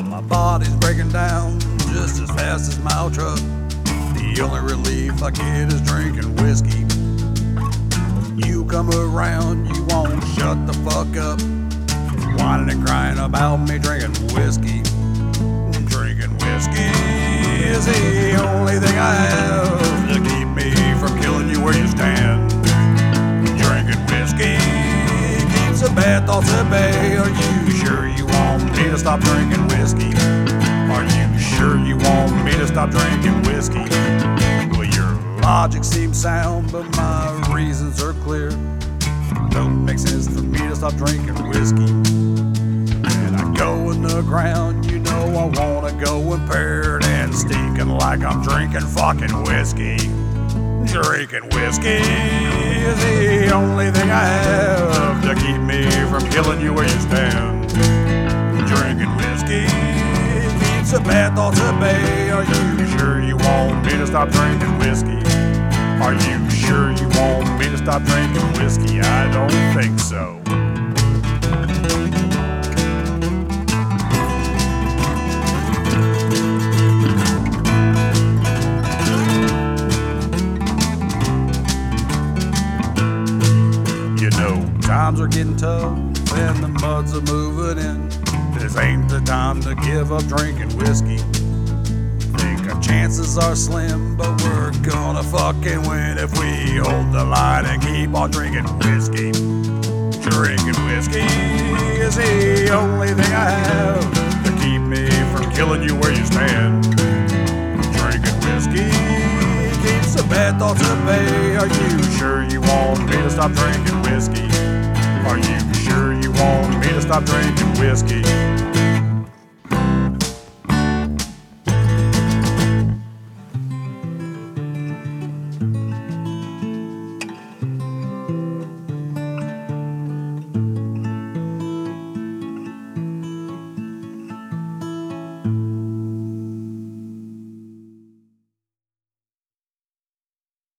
Well, my body's breaking down just as fast as my truck. The only relief I get is drinking whiskey. You come around, you won't shut the fuck up. Whining and crying about me drinking whiskey. Drinking whiskey is the only thing I have to keep me from killing you where you stand. Drinking whiskey keeps the bad thoughts at bay. Are you sure you want stop drinking whiskey? Are you sure you want me to stop drinking whiskey? Well, your logic seems sound, but my reasons are clear. Don't make sense for me to stop drinking whiskey. And I go in the ground, you know I wanna go impaired and stinking like I'm drinking fucking whiskey. Drinking whiskey is the only thing I have to keep me from killing you where you stand. Drinking whiskey keeps the bad thoughts at bay. Are you sure you want me to stop drinking whiskey? Are you sure you want me to stop drinking whiskey? I don't think so. You know, times are getting tough and the muds are moving in. This ain't the time to give up drinking whiskey. Think our chances are slim, but we're gonna fucking win if we hold the line and keep on drinking whiskey. Drinking whiskey is the only thing I have to keep me from killing you where you stand. Drinking whiskey keeps the bad thoughts at bay. Are you sure you want me to stop drinking whiskey? Are you sure want me to stop drinking whiskey?